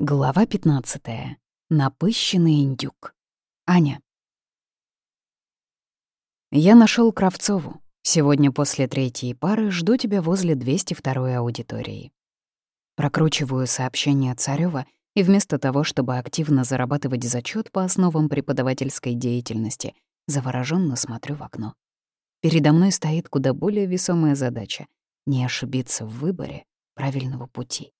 Глава 15. Напыщенный индюк. Аня. Я нашел Кравцову. Сегодня после третьей пары жду тебя возле 202 аудитории. Прокручиваю сообщение Царёва и вместо того, чтобы активно зарабатывать зачет по основам преподавательской деятельности, завороженно смотрю в окно. Передо мной стоит куда более весомая задача — не ошибиться в выборе правильного пути.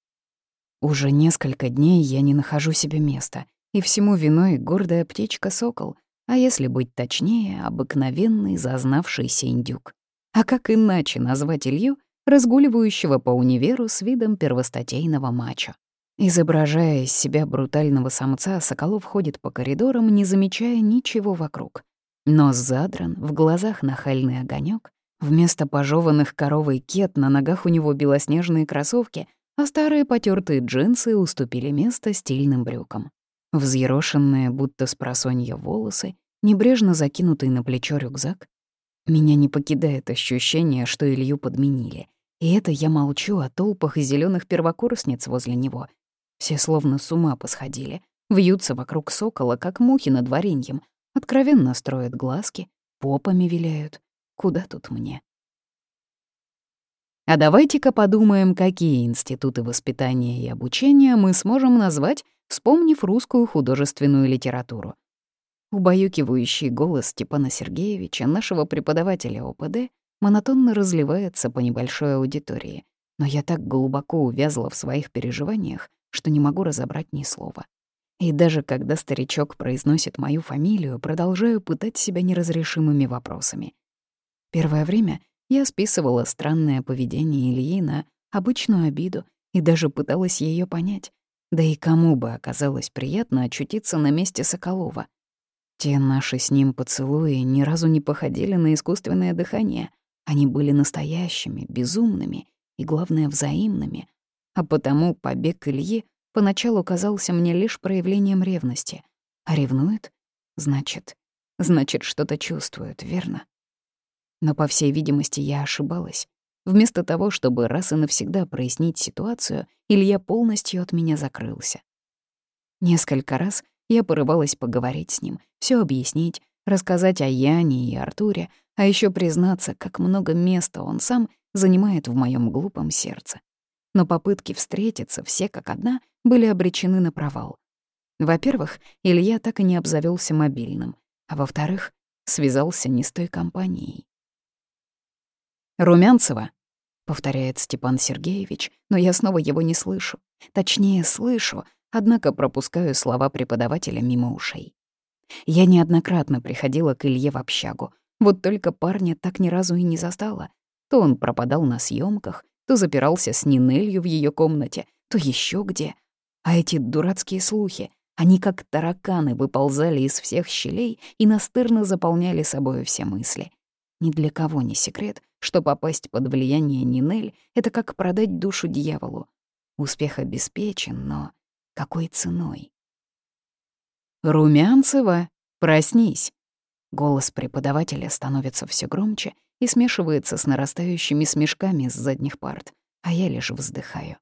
Уже несколько дней я не нахожу себе места, и всему виной гордая птичка-сокол, а если быть точнее, обыкновенный зазнавшийся индюк. А как иначе назвать Илью, разгуливающего по универу с видом первостатейного мачо? Изображая из себя брутального самца, Соколов ходит по коридорам, не замечая ничего вокруг. Нос задран, в глазах нахальный огонек, вместо пожеванных коровой кет на ногах у него белоснежные кроссовки — а старые потертые джинсы уступили место стильным брюкам. Взъерошенные, будто с просонья волосы, небрежно закинутый на плечо рюкзак. Меня не покидает ощущение, что Илью подменили. И это я молчу о толпах зеленых первокурсниц возле него. Все словно с ума посходили, вьются вокруг сокола, как мухи над вареньем, откровенно строят глазки, попами виляют. Куда тут мне? А давайте-ка подумаем, какие институты воспитания и обучения мы сможем назвать, вспомнив русскую художественную литературу. Убаюкивающий голос Степана Сергеевича, нашего преподавателя ОПД, монотонно разливается по небольшой аудитории, но я так глубоко увязла в своих переживаниях, что не могу разобрать ни слова. И даже когда старичок произносит мою фамилию, продолжаю пытать себя неразрешимыми вопросами. Первое время я списывала странное поведение Ильи на обычную обиду и даже пыталась ее понять. Да и кому бы оказалось приятно очутиться на месте Соколова. Те наши с ним поцелуи ни разу не походили на искусственное дыхание. Они были настоящими, безумными и, главное, взаимными. А потому побег Ильи поначалу казался мне лишь проявлением ревности. А ревнует? Значит, значит, что-то чувствует, верно? Но, по всей видимости, я ошибалась. Вместо того, чтобы раз и навсегда прояснить ситуацию, Илья полностью от меня закрылся. Несколько раз я порывалась поговорить с ним, все объяснить, рассказать о Яне и Артуре, а еще признаться, как много места он сам занимает в моем глупом сердце. Но попытки встретиться, все как одна, были обречены на провал. Во-первых, Илья так и не обзавелся мобильным, а во-вторых, связался не с той компанией. «Румянцева», — повторяет Степан Сергеевич, но я снова его не слышу. Точнее, слышу, однако пропускаю слова преподавателя мимо ушей. Я неоднократно приходила к Илье в общагу, вот только парня так ни разу и не застала. То он пропадал на съемках, то запирался с Нинелью в ее комнате, то еще где. А эти дурацкие слухи, они как тараканы выползали из всех щелей и настырно заполняли собой все мысли. Ни для кого не секрет, что попасть под влияние Нинель — это как продать душу дьяволу. Успех обеспечен, но какой ценой? «Румянцева, проснись!» Голос преподавателя становится все громче и смешивается с нарастающими смешками с задних парт, а я лишь вздыхаю.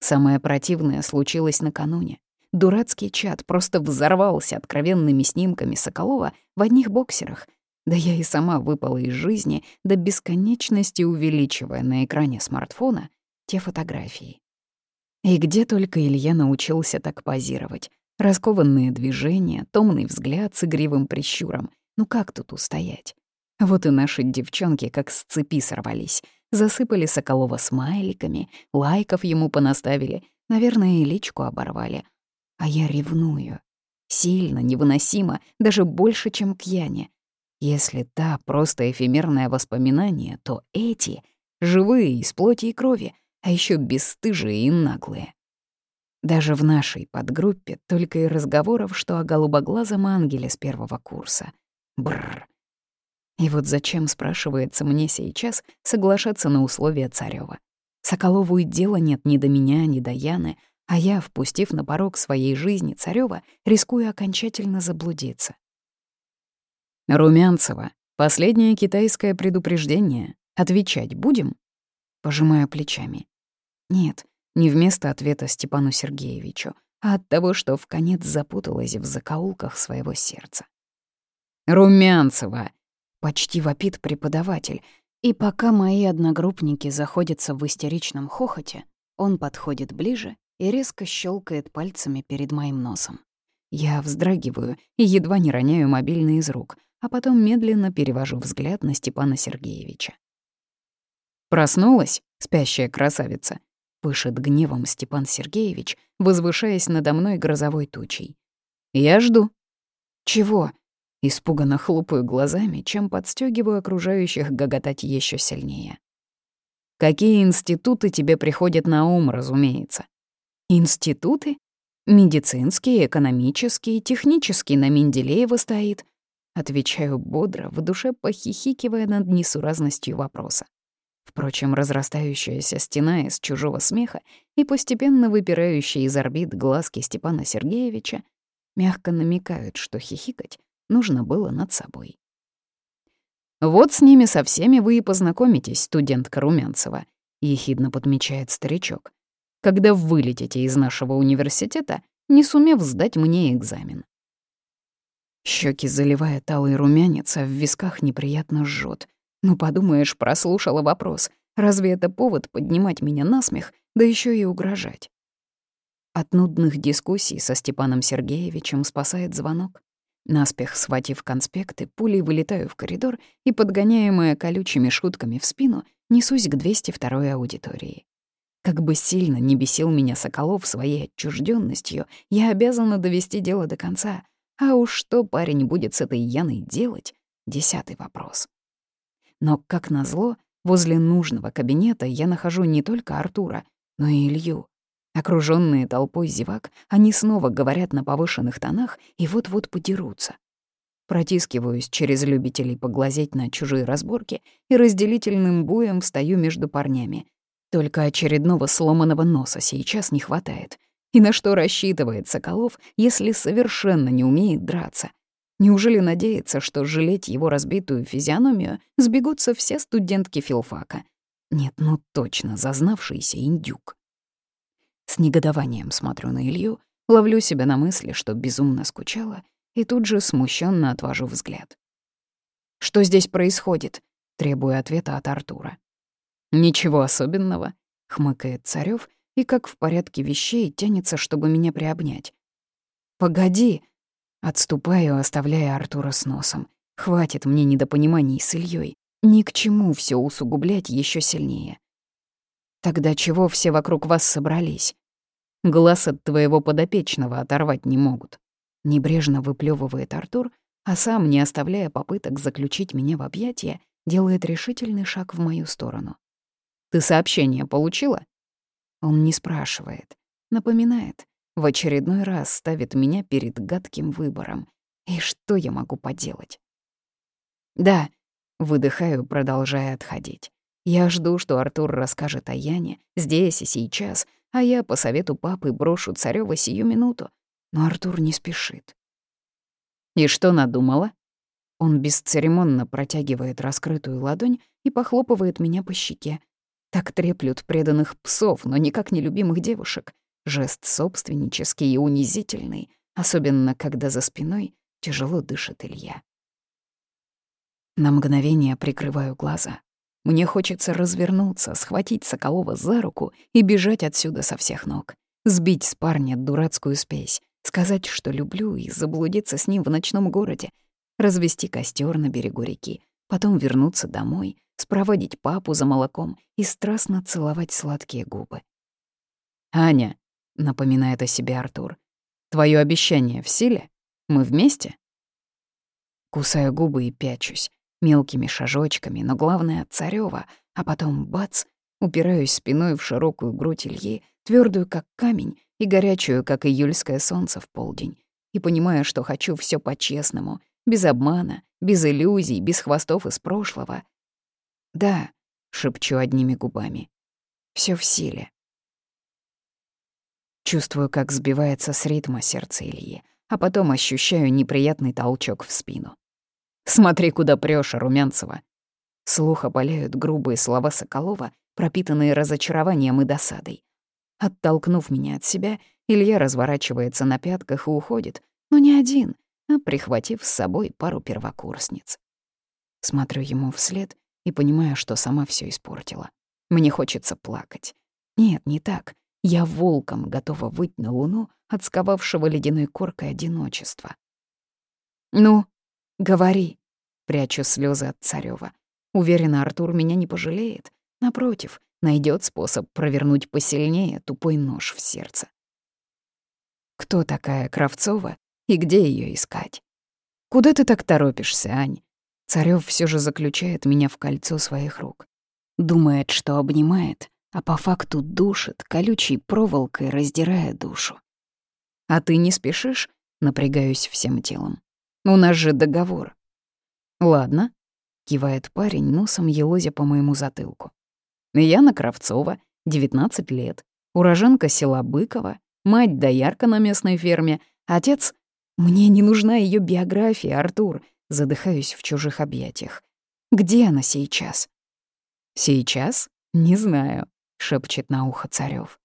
Самое противное случилось накануне. Дурацкий чат просто взорвался откровенными снимками Соколова в одних боксерах, да я и сама выпала из жизни, до бесконечности увеличивая на экране смартфона те фотографии. И где только Илья научился так позировать. Раскованные движения, томный взгляд с игривым прищуром. Ну как тут устоять? Вот и наши девчонки как с цепи сорвались. Засыпали Соколова смайликами, лайков ему понаставили, наверное, и личку оборвали. А я ревную. Сильно, невыносимо, даже больше, чем к Яне. Если та просто эфемерное воспоминание, то эти — живые из плоти и крови, а еще бесстыжие и наглые. Даже в нашей подгруппе только и разговоров, что о голубоглазом ангеле с первого курса. Бррр. И вот зачем, спрашивается мне сейчас, соглашаться на условия Царёва? Соколову и дела нет ни до меня, ни до Яны, а я, впустив на порог своей жизни Царёва, рискую окончательно заблудиться. «Румянцева, последнее китайское предупреждение. Отвечать будем?» Пожимая плечами. «Нет, не вместо ответа Степану Сергеевичу, а от того, что в конец запуталась в закоулках своего сердца. «Румянцева!» — почти вопит преподаватель, и пока мои одногруппники заходятся в истеричном хохоте, он подходит ближе и резко щелкает пальцами перед моим носом. Я вздрагиваю и едва не роняю мобильный из рук, а потом медленно перевожу взгляд на Степана Сергеевича. «Проснулась, спящая красавица?» — пышет гневом Степан Сергеевич, возвышаясь надо мной грозовой тучей. «Я жду». «Чего?» — испуганно хлопаю глазами, чем подстёгиваю окружающих гоготать еще сильнее. «Какие институты тебе приходят на ум, разумеется?» «Институты?» «Медицинский, экономический, технический на Менделеева стоит», отвечаю бодро, в душе похихикивая над несуразностью вопроса. Впрочем, разрастающаяся стена из чужого смеха и постепенно выпирающие из орбит глазки Степана Сергеевича мягко намекают, что хихикать нужно было над собой. «Вот с ними со всеми вы и познакомитесь, студентка Румянцева», — ехидно подмечает старичок когда вылетите из нашего университета, не сумев сдать мне экзамен. Щеки заливает алый румянец, а в висках неприятно жжет. Ну, подумаешь, прослушала вопрос. Разве это повод поднимать меня на смех, да еще и угрожать? От нудных дискуссий со Степаном Сергеевичем спасает звонок. Наспех схватив конспекты, пулей вылетаю в коридор и, подгоняемая колючими шутками в спину, несусь к 202-й аудитории. Как бы сильно не бесил меня Соколов своей отчужденностью, я обязана довести дело до конца. А уж что парень будет с этой Яной делать — десятый вопрос. Но, как назло, возле нужного кабинета я нахожу не только Артура, но и Илью. Окружённые толпой зевак, они снова говорят на повышенных тонах и вот-вот подерутся. Протискиваюсь через любителей поглазеть на чужие разборки и разделительным буем встаю между парнями, только очередного сломанного носа сейчас не хватает. И на что рассчитывает Соколов, если совершенно не умеет драться? Неужели надеется, что жалеть его разбитую физиономию сбегутся все студентки филфака? Нет, ну точно, зазнавшийся индюк. С негодованием смотрю на Илью, ловлю себя на мысли, что безумно скучала, и тут же смущенно отвожу взгляд. «Что здесь происходит?» — требую ответа от Артура. «Ничего особенного», — хмыкает Царёв и, как в порядке вещей, тянется, чтобы меня приобнять. «Погоди!» — отступаю, оставляя Артура с носом. «Хватит мне недопониманий с Ильей. Ни к чему все усугублять еще сильнее». «Тогда чего все вокруг вас собрались?» «Глаз от твоего подопечного оторвать не могут». Небрежно выплевывает Артур, а сам, не оставляя попыток заключить меня в объятия, делает решительный шаг в мою сторону. Ты сообщение получила?» Он не спрашивает, напоминает, в очередной раз ставит меня перед гадким выбором. И что я могу поделать? «Да», — выдыхаю, продолжая отходить. Я жду, что Артур расскажет о Яне здесь и сейчас, а я по совету папы брошу Царёва сию минуту. Но Артур не спешит. «И что надумала?» Он бесцеремонно протягивает раскрытую ладонь и похлопывает меня по щеке, так треплют преданных псов, но никак не любимых девушек. Жест собственнический и унизительный, особенно когда за спиной тяжело дышит Илья. На мгновение прикрываю глаза. Мне хочется развернуться, схватить Соколова за руку и бежать отсюда со всех ног. Сбить с парня дурацкую спесь, сказать, что люблю, и заблудиться с ним в ночном городе, развести костер на берегу реки, потом вернуться домой, спроводить папу за молоком и страстно целовать сладкие губы. «Аня», — напоминает о себе Артур, — «твоё обещание в силе? Мы вместе?» Кусаю губы и пячусь, мелкими шажочками, но главное — от Царёва, а потом бац, упираюсь спиной в широкую грудь Ильи, твердую как камень и горячую, как июльское солнце в полдень, и понимаю, что хочу все по-честному, без обмана, без иллюзий, без хвостов из прошлого — «Да», — шепчу одними губами. Все в силе. Чувствую, как сбивается с ритма сердце Ильи, а потом ощущаю неприятный толчок в спину. «Смотри, куда прёшь, Румянцева!» Слух опаляют грубые слова Соколова, пропитанные разочарованием и досадой. Оттолкнув меня от себя, Илья разворачивается на пятках и уходит, но не один, а прихватив с собой пару первокурсниц. Смотрю ему вслед и понимаю, что сама все испортила. Мне хочется плакать. Нет, не так. Я волком готова выть на луну от сковавшего ледяной коркой одиночества. «Ну, говори», — прячу слезы от Царёва. Уверена, Артур меня не пожалеет. Напротив, найдет способ провернуть посильнее тупой нож в сердце. Кто такая Кравцова и где ее искать? Куда ты так торопишься, Ань? Царёв все же заключает меня в кольцо своих рук. Думает, что обнимает, а по факту душит, колючей проволокой раздирая душу. А ты не спешишь? Напрягаюсь всем телом. У нас же договор. Ладно, кивает парень, носом елозя по моему затылку. Яна Кравцова, 19 лет, уроженка села Быкова, мать доярка на местной ферме, отец... Мне не нужна ее биография, Артур, задыхаюсь в чужих объятиях. Где она сейчас? Сейчас? Не знаю, шепчет на ухо Царёв.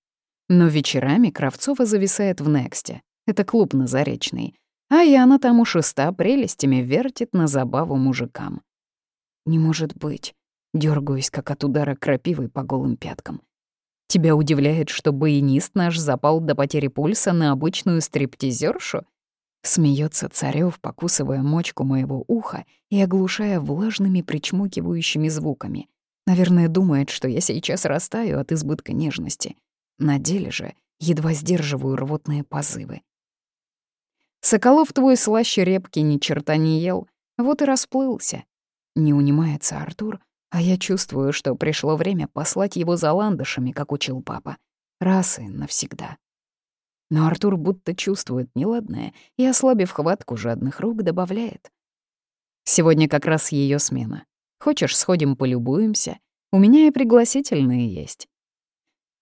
Но вечерами Кравцова зависает в Нексте. Это клуб на Заречной. А Яна там у шеста прелестями вертит на забаву мужикам. Не может быть. Дёргаюсь, как от удара крапивой по голым пяткам. Тебя удивляет, что баянист наш запал до потери пульса на обычную стриптизершу? Смеется Царёв, покусывая мочку моего уха и оглушая влажными причмокивающими звуками. Наверное, думает, что я сейчас растаю от избытка нежности. На деле же едва сдерживаю рвотные позывы. Соколов твой слаще репки ни черта не ел, вот и расплылся. Не унимается Артур, а я чувствую, что пришло время послать его за ландышами, как учил папа. Раз и навсегда. Но Артур будто чувствует неладное и, ослабив хватку жадных рук, добавляет. «Сегодня как раз ее смена. Хочешь, сходим полюбуемся? У меня и пригласительные есть».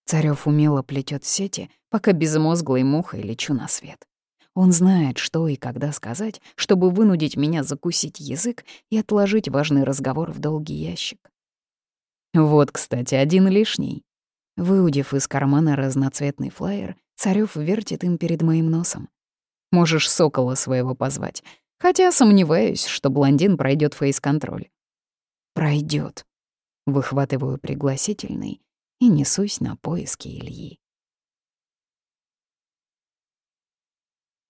Царёв умело плетет сети, пока безмозглой мухой лечу на свет. Он знает, что и когда сказать, чтобы вынудить меня закусить язык и отложить важный разговор в долгий ящик. Вот, кстати, один лишний. Выудив из кармана разноцветный флаер, Царёв вертит им перед моим носом. Можешь сокола своего позвать, хотя сомневаюсь, что блондин пройдет фейс-контроль. Пройдет. Выхватываю пригласительный и несусь на поиски Ильи.